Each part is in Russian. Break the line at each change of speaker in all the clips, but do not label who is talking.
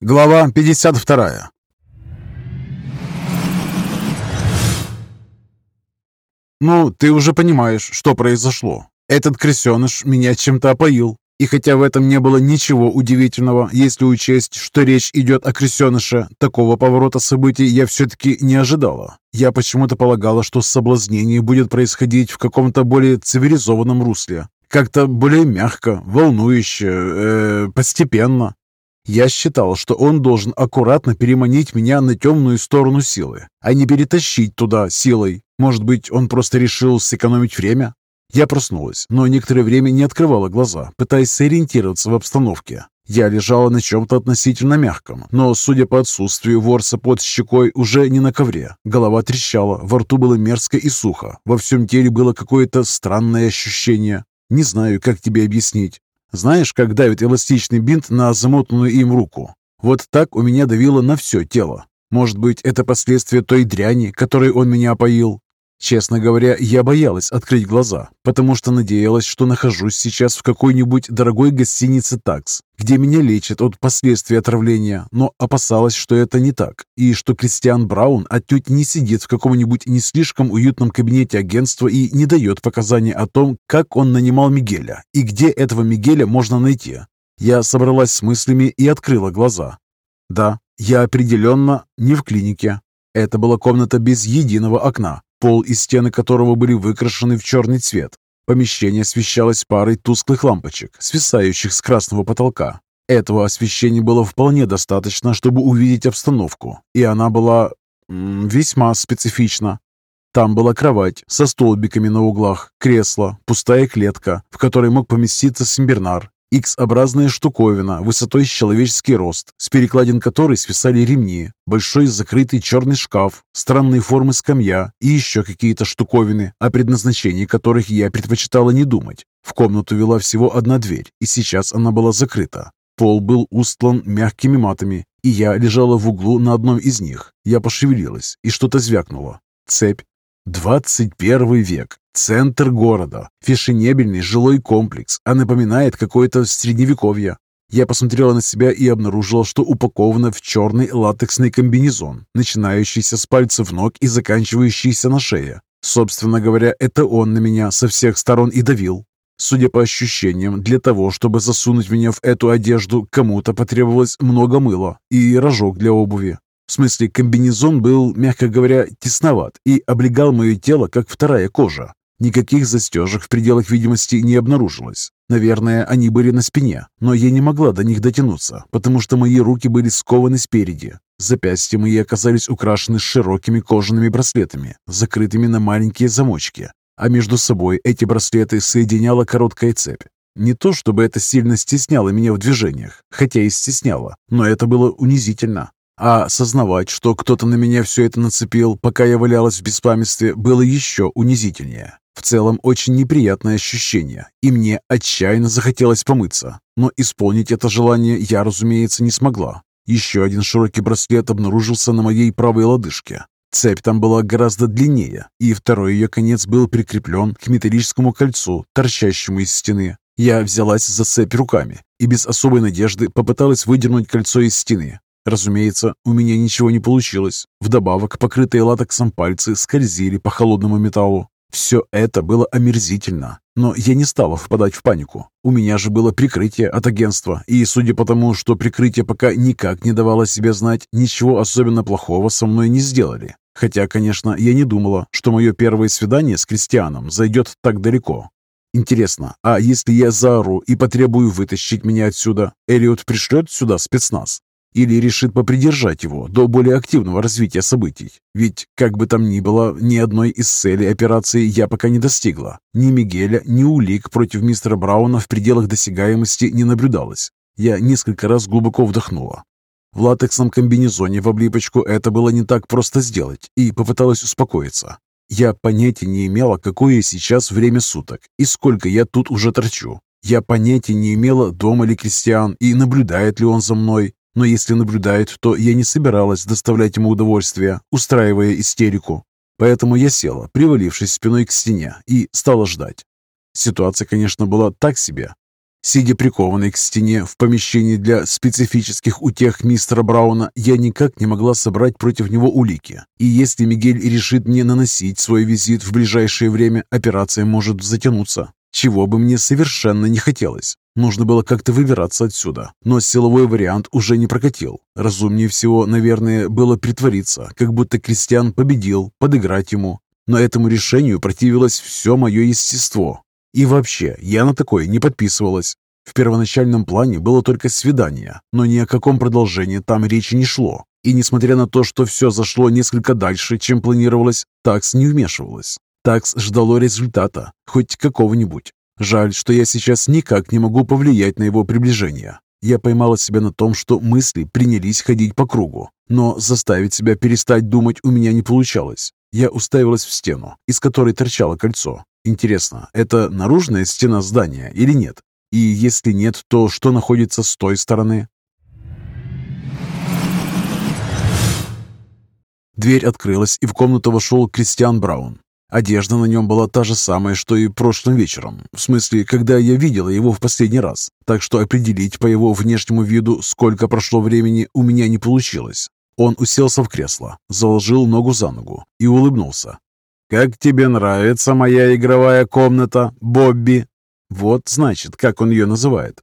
Глава 52 «Ну, ты уже понимаешь, что произошло. Этот крысеныш меня чем-то опоил. И хотя в этом не было ничего удивительного, если учесть, что речь идет о крысеныше, такого поворота событий я все-таки не ожидала. Я почему-то полагала, что соблазнение будет происходить в каком-то более цивилизованном русле. Как-то более мягко, волнующе, э, постепенно. Я считал, что он должен аккуратно переманить меня на темную сторону силы, а не перетащить туда силой. Может быть, он просто решил сэкономить время? Я проснулась, но некоторое время не открывала глаза, пытаясь сориентироваться в обстановке. Я лежала на чем-то относительно мягком, но, судя по отсутствию ворса под щекой, уже не на ковре. Голова трещала, во рту было мерзко и сухо, во всем теле было какое-то странное ощущение. Не знаю, как тебе объяснить. Знаешь, как давит эластичный бинт на замотанную им руку? Вот так у меня давило на все тело. Может быть, это последствия той дряни, которой он меня опоил? Честно говоря, я боялась открыть глаза, потому что надеялась, что нахожусь сейчас в какой-нибудь дорогой гостинице «Такс», где меня лечат от последствий отравления, но опасалась, что это не так, и что Кристиан Браун отнюдь не сидит в каком-нибудь не слишком уютном кабинете агентства и не дает показаний о том, как он нанимал Мигеля и где этого Мигеля можно найти. Я собралась с мыслями и открыла глаза. Да, я определенно не в клинике. Это была комната без единого окна, пол и стены которого были выкрашены в черный цвет. Помещение освещалось парой тусклых лампочек, свисающих с красного потолка. Этого освещения было вполне достаточно, чтобы увидеть обстановку, и она была весьма специфична. Там была кровать со столбиками на углах, кресло, пустая клетка, в которой мог поместиться Симбернар, X-образная штуковина высотой с человеческий рост, с перекладин которой свисали ремни, большой закрытый черный шкаф, странные формы скамья и еще какие-то штуковины, о предназначении которых я предпочитала не думать. В комнату вела всего одна дверь, и сейчас она была закрыта. Пол был устлан мягкими матами, и я лежала в углу на одном из них. Я пошевелилась, и что-то звякнуло. Цепь. 21 век. Центр города. Фешенебельный жилой комплекс, а напоминает какое-то средневековье. Я посмотрела на себя и обнаружила, что упакована в черный латексный комбинезон, начинающийся с пальцев ног и заканчивающийся на шее. Собственно говоря, это он на меня со всех сторон и давил. Судя по ощущениям, для того, чтобы засунуть меня в эту одежду, кому-то потребовалось много мыла и рожок для обуви. В смысле, комбинезон был, мягко говоря, тесноват и облегал мое тело, как вторая кожа. Никаких застежек в пределах видимости не обнаружилось. Наверное, они были на спине, но я не могла до них дотянуться, потому что мои руки были скованы спереди. Запястья мои оказались украшены широкими кожаными браслетами, закрытыми на маленькие замочки, а между собой эти браслеты соединяла короткая цепь. Не то чтобы это сильно стесняло меня в движениях, хотя и стесняло, но это было унизительно. А осознавать, что кто-то на меня все это нацепил, пока я валялась в беспамятстве, было еще унизительнее. В целом, очень неприятное ощущение, и мне отчаянно захотелось помыться. Но исполнить это желание я, разумеется, не смогла. Еще один широкий браслет обнаружился на моей правой лодыжке. Цепь там была гораздо длиннее, и второй ее конец был прикреплен к металлическому кольцу, торчащему из стены. Я взялась за цепь руками и без особой надежды попыталась выдернуть кольцо из стены, Разумеется, у меня ничего не получилось. Вдобавок, покрытые латексом пальцы скользили по холодному металлу. Все это было омерзительно, но я не стала впадать в панику. У меня же было прикрытие от агентства, и судя по тому, что прикрытие пока никак не давало себе знать, ничего особенно плохого со мной не сделали. Хотя, конечно, я не думала, что мое первое свидание с Кристианом зайдет так далеко. Интересно, а если я заору и потребую вытащить меня отсюда, Элliot пришлет сюда спецназ? Или решит попридержать его до более активного развития событий. Ведь, как бы там ни было, ни одной из целей операции я пока не достигла. Ни Мигеля, ни улик против мистера Брауна в пределах досягаемости не наблюдалось. Я несколько раз глубоко вдохнула. В латексном комбинезоне в облипочку это было не так просто сделать, и попыталась успокоиться. Я понятия не имела, какое сейчас время суток и сколько я тут уже торчу. Я понятия не имела, дома ли Кристиан и наблюдает ли он за мной. Но если наблюдает, то я не собиралась доставлять ему удовольствие, устраивая истерику. Поэтому я села, привалившись спиной к стене, и стала ждать. Ситуация, конечно, была так себе. Сидя прикованной к стене в помещении для специфических утех мистера Брауна, я никак не могла собрать против него улики. И если Мигель решит мне наносить свой визит в ближайшее время, операция может затянуться. Чего бы мне совершенно не хотелось. Нужно было как-то выбираться отсюда, но силовой вариант уже не прокатил. Разумнее всего, наверное, было притвориться, как будто Кристиан победил, подыграть ему. Но этому решению противилось все мое естество, и вообще, я на такое не подписывалась. В первоначальном плане было только свидание, но ни о каком продолжении там речи не шло. И несмотря на то, что все зашло несколько дальше, чем планировалось, такс не вмешивалась. Такс ждало результата, хоть какого-нибудь. Жаль, что я сейчас никак не могу повлиять на его приближение. Я поймала себя на том, что мысли принялись ходить по кругу, но заставить себя перестать думать у меня не получалось. Я уставилась в стену, из которой торчало кольцо, Интересно, это наружная стена здания или нет? И если нет, то что находится с той стороны? Дверь открылась, и в комнату вошел Кристиан Браун. Одежда на нем была та же самая, что и прошлым вечером, в смысле, когда я видела его в последний раз, так что определить по его внешнему виду, сколько прошло времени, у меня не получилось. Он уселся в кресло, заложил ногу за ногу и улыбнулся. «Как тебе нравится моя игровая комната, Бобби?» Вот, значит, как он ее называет.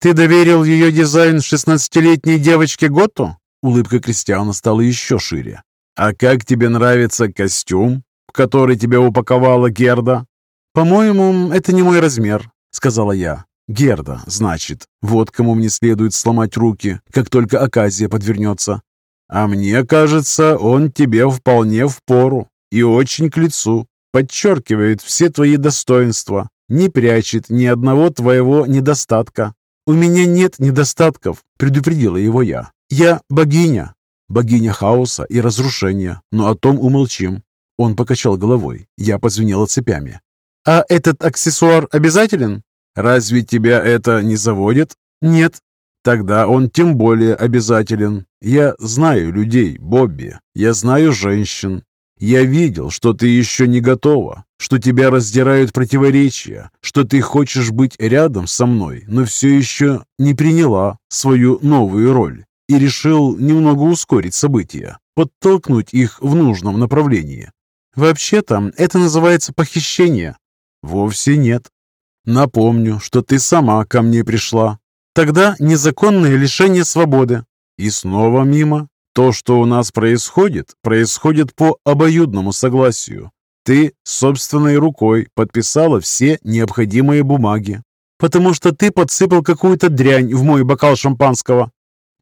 «Ты доверил ее дизайн шестнадцатилетней девочке Готу?» Улыбка Кристиана стала еще шире. «А как тебе нравится костюм, в который тебя упаковала Герда?» «По-моему, это не мой размер», — сказала я. «Герда, значит. Вот кому мне следует сломать руки, как только оказия подвернется. А мне кажется, он тебе вполне впору и очень к лицу, подчеркивает все твои достоинства, не прячет ни одного твоего недостатка. «У меня нет недостатков», — предупредила его я. «Я богиня». Богиня хаоса и разрушения, но о том умолчим. Он покачал головой. Я позвенела цепями. «А этот аксессуар обязателен?» «Разве тебя это не заводит?» «Нет». «Тогда он тем более обязателен. Я знаю людей, Бобби. Я знаю женщин. Я видел, что ты еще не готова, что тебя раздирают противоречия, что ты хочешь быть рядом со мной, но все еще не приняла свою новую роль и решил немного ускорить события, подтолкнуть их в нужном направлении. Вообще-то это называется похищение. Вовсе нет. Напомню, что ты сама ко мне пришла. Тогда незаконное лишение свободы. И снова мимо. То, что у нас происходит, происходит по обоюдному согласию. Ты собственной рукой подписала все необходимые бумаги, потому что ты подсыпал какую-то дрянь в мой бокал шампанского.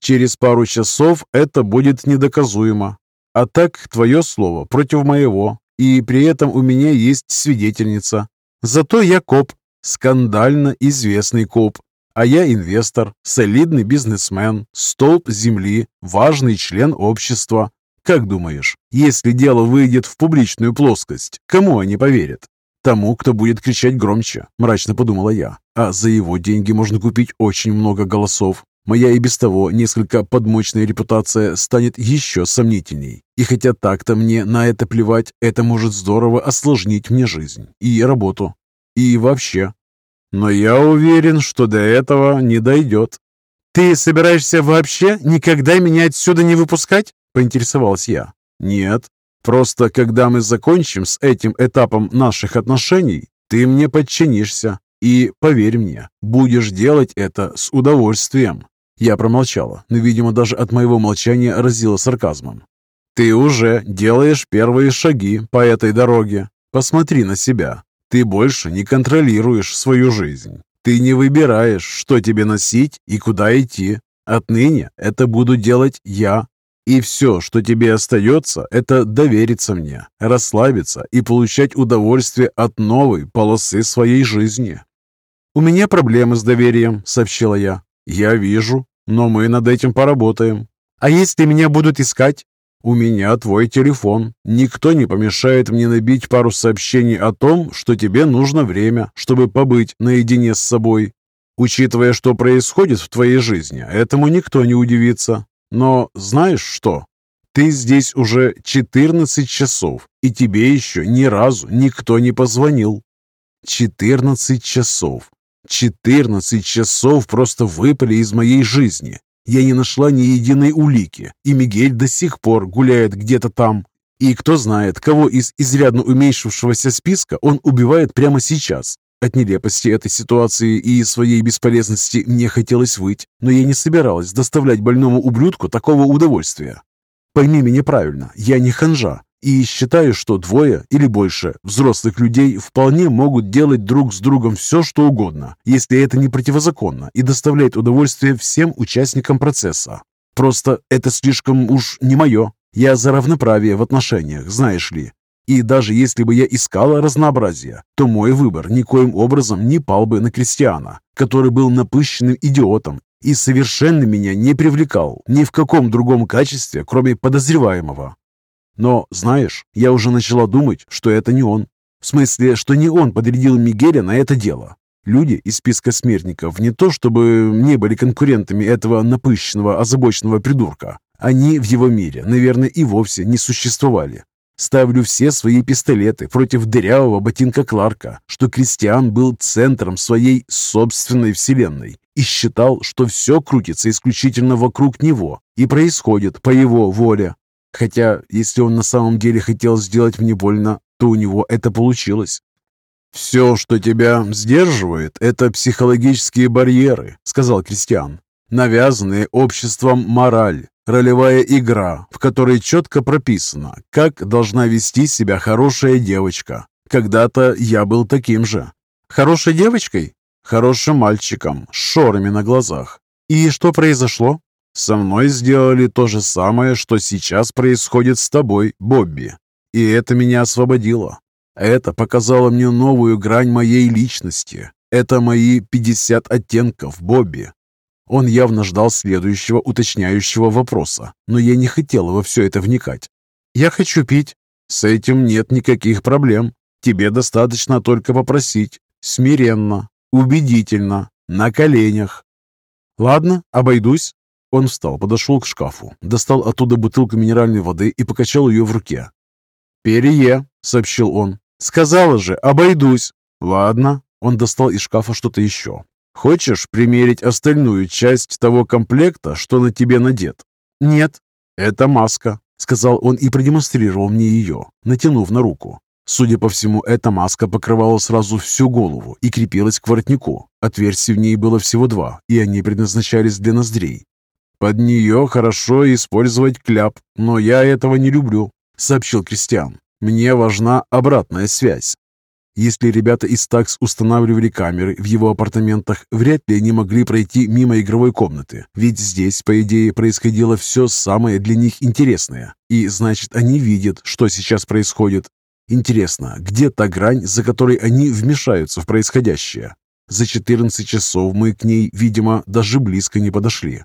Через пару часов это будет недоказуемо. А так твое слово против моего, и при этом у меня есть свидетельница. Зато я коп, скандально известный коп, а я инвестор, солидный бизнесмен, столб земли, важный член общества. Как думаешь, если дело выйдет в публичную плоскость, кому они поверят? Тому, кто будет кричать громче, мрачно подумала я. А за его деньги можно купить очень много голосов. Моя и без того несколько подмочная репутация станет еще сомнительней. И хотя так-то мне на это плевать, это может здорово осложнить мне жизнь и работу. И вообще, но я уверен, что до этого не дойдет. «Ты собираешься вообще никогда меня отсюда не выпускать?» – поинтересовалась я. «Нет. Просто когда мы закончим с этим этапом наших отношений, ты мне подчинишься. И, поверь мне, будешь делать это с удовольствием». Я промолчала, но, видимо, даже от моего молчания разило сарказмом. «Ты уже делаешь первые шаги по этой дороге. Посмотри на себя. Ты больше не контролируешь свою жизнь. Ты не выбираешь, что тебе носить и куда идти. Отныне это буду делать я. И все, что тебе остается, это довериться мне, расслабиться и получать удовольствие от новой полосы своей жизни. «У меня проблемы с доверием», — сообщила я. «Я вижу, но мы над этим поработаем. А если меня будут искать?» «У меня твой телефон. Никто не помешает мне набить пару сообщений о том, что тебе нужно время, чтобы побыть наедине с собой. Учитывая, что происходит в твоей жизни, этому никто не удивится. Но знаешь что? Ты здесь уже 14 часов, и тебе еще ни разу никто не позвонил. 14 часов. 14 часов просто выпали из моей жизни. Я не нашла ни единой улики, и Мигель до сих пор гуляет где-то там. И кто знает, кого из изрядно уменьшившегося списка он убивает прямо сейчас. От нелепости этой ситуации и своей бесполезности мне хотелось выть, но я не собиралась доставлять больному ублюдку такого удовольствия. Пойми меня правильно, я не ханжа, и считаю, что двое или больше взрослых людей вполне могут делать друг с другом все, что угодно, если это не противозаконно и доставляет удовольствие всем участникам процесса. Просто это слишком уж не мое. Я за равноправие в отношениях, знаешь ли. И даже если бы я искала разнообразие, то мой выбор никоим образом не пал бы на крестьяна, который был напыщенным идиотом и совершенно меня не привлекал ни в каком другом качестве, кроме подозреваемого. Но, знаешь, я уже начала думать, что это не он. В смысле, что не он подрядил Мигеля на это дело. Люди из списка смертников не то чтобы не были конкурентами этого напыщенного, озабоченного придурка. Они в его мире, наверное, и вовсе не существовали. Ставлю все свои пистолеты против дырявого ботинка Кларка, что Кристиан был центром своей собственной вселенной и считал, что все крутится исключительно вокруг него и происходит по его воле. Хотя, если он на самом деле хотел сделать мне больно, то у него это получилось. «Все, что тебя сдерживает, это психологические барьеры», — сказал Кристиан. «Навязанные обществом мораль, ролевая игра, в которой четко прописано, как должна вести себя хорошая девочка. Когда-то я был таким же. Хорошей девочкой? Хорошим мальчиком, с шорами на глазах. И что произошло? Со мной сделали то же самое, что сейчас происходит с тобой, Бобби. И это меня освободило. Это показало мне новую грань моей личности. Это мои 50 оттенков, Бобби. Он явно ждал следующего уточняющего вопроса, но я не хотела во все это вникать. «Я хочу пить». «С этим нет никаких проблем. Тебе достаточно только попросить. Смиренно, убедительно, на коленях». «Ладно, обойдусь». Он встал, подошел к шкафу, достал оттуда бутылку минеральной воды и покачал ее в руке. «Перье», — сообщил он. «Сказала же, обойдусь». «Ладно». Он достал из шкафа что-то еще. «Хочешь примерить остальную часть того комплекта, что на тебе надет?» «Нет». «Это маска», — сказал он и продемонстрировал мне ее, натянув на руку. Судя по всему, эта маска покрывала сразу всю голову и крепилась к воротнику. Отверстий в ней было всего два, и они предназначались для ноздрей. «Под нее хорошо использовать кляп, но я этого не люблю», — сообщил Кристиан. «Мне важна обратная связь». Если ребята из ТАКС устанавливали камеры в его апартаментах, вряд ли они могли пройти мимо игровой комнаты, ведь здесь, по идее, происходило все самое для них интересное. И значит, они видят, что сейчас происходит. Интересно, где та грань, за которой они вмешаются в происходящее? За 14 часов мы к ней, видимо, даже близко не подошли.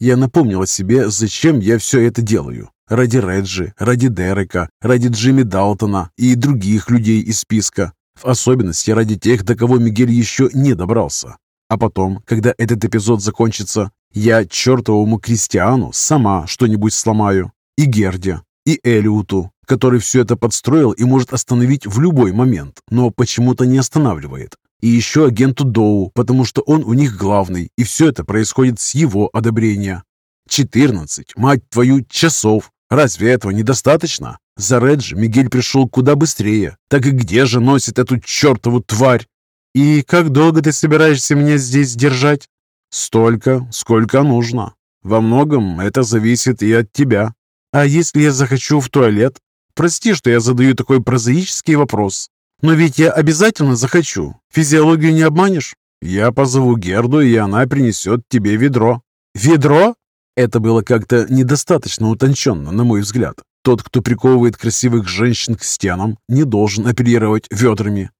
Я напомнила себе, зачем я все это делаю. Ради Реджи, ради Дерека, ради Джимми Далтона и других людей из списка. В особенности ради тех, до кого Мигель еще не добрался. А потом, когда этот эпизод закончится, я чертовому Кристиану сама что-нибудь сломаю. И Герде, и Элиуту, который все это подстроил и может остановить в любой момент, но почему-то не останавливает. И еще агенту Доу, потому что он у них главный, и все это происходит с его одобрения. 14, мать твою, часов. Разве этого недостаточно? За Реджи Мигель пришел куда быстрее. Так и где же носит эту чертову тварь? И как долго ты собираешься меня здесь держать? Столько, сколько нужно. Во многом это зависит и от тебя. А если я захочу в туалет? Прости, что я задаю такой прозаический вопрос. Но ведь я обязательно захочу. Физиологию не обманешь? Я позову Герду, и она принесет тебе ведро. Ведро? Это было как-то недостаточно утонченно, на мой взгляд. Тот, кто приковывает красивых женщин к стенам, не должен оперировать ведрами.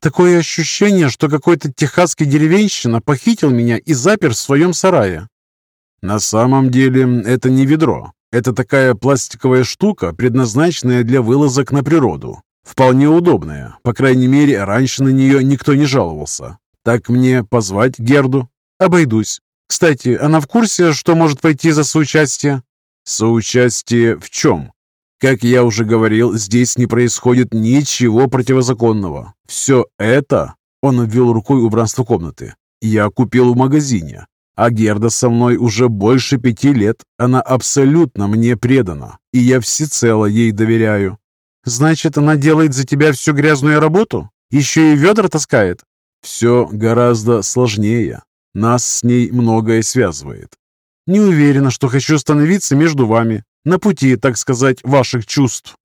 Такое ощущение, что какой-то техасский деревенщина похитил меня и запер в своем сарае. На самом деле это не ведро. Это такая пластиковая штука, предназначенная для вылазок на природу. Вполне удобная. По крайней мере, раньше на нее никто не жаловался. Так мне позвать Герду? Обойдусь. Кстати, она в курсе, что может пойти за соучастие? Соучастие в чем? Как я уже говорил, здесь не происходит ничего противозаконного. Все это Он обвел рукой убранство комнаты. «Я купил в магазине. А Герда со мной уже больше пяти лет. Она абсолютно мне предана, и я всецело ей доверяю». «Значит, она делает за тебя всю грязную работу? Еще и ведра таскает?» «Все гораздо сложнее. Нас с ней многое связывает. Не уверена, что хочу становиться между вами, на пути, так сказать, ваших чувств».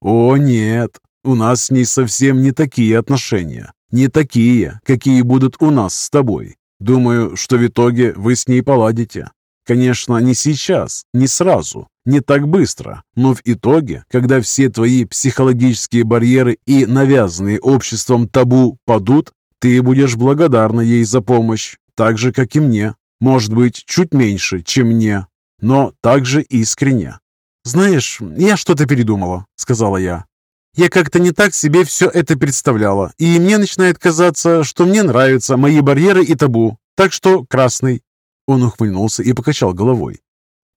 «О, нет, у нас с ней совсем не такие отношения. Не такие, какие будут у нас с тобой. Думаю, что в итоге вы с ней поладите. Конечно, не сейчас, не сразу, не так быстро, но в итоге, когда все твои психологические барьеры и навязанные обществом табу падут, ты будешь благодарна ей за помощь, так же, как и мне. Может быть, чуть меньше, чем мне, но также искренне. «Знаешь, я что-то передумала», — сказала я. «Я как-то не так себе все это представляла, и мне начинает казаться, что мне нравятся мои барьеры и табу, так что красный». Он ухмыльнулся и покачал головой.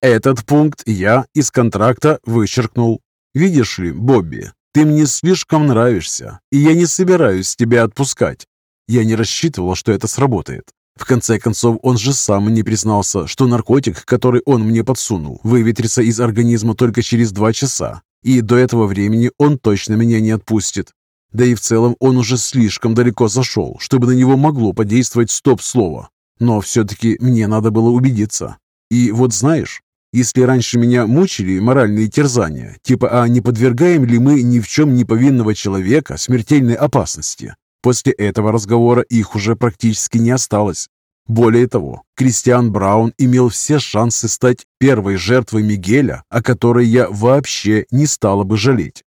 «Этот пункт я из контракта вычеркнул. Видишь ли, Бобби, ты мне слишком нравишься, и я не собираюсь тебя отпускать. Я не рассчитывала, что это сработает. В конце концов, он же сам не признался, что наркотик, который он мне подсунул, выветрится из организма только через два часа, и до этого времени он точно меня не отпустит. Да и в целом он уже слишком далеко зашел, чтобы на него могло подействовать стоп-слово. Но все-таки мне надо было убедиться. И вот знаешь, если раньше меня мучили моральные терзания, типа «а не подвергаем ли мы ни в чем не повинного человека смертельной опасности?», После этого разговора их уже практически не осталось. Более того, Кристиан Браун имел все шансы стать первой жертвой Мигеля, о которой я вообще не стала бы жалеть.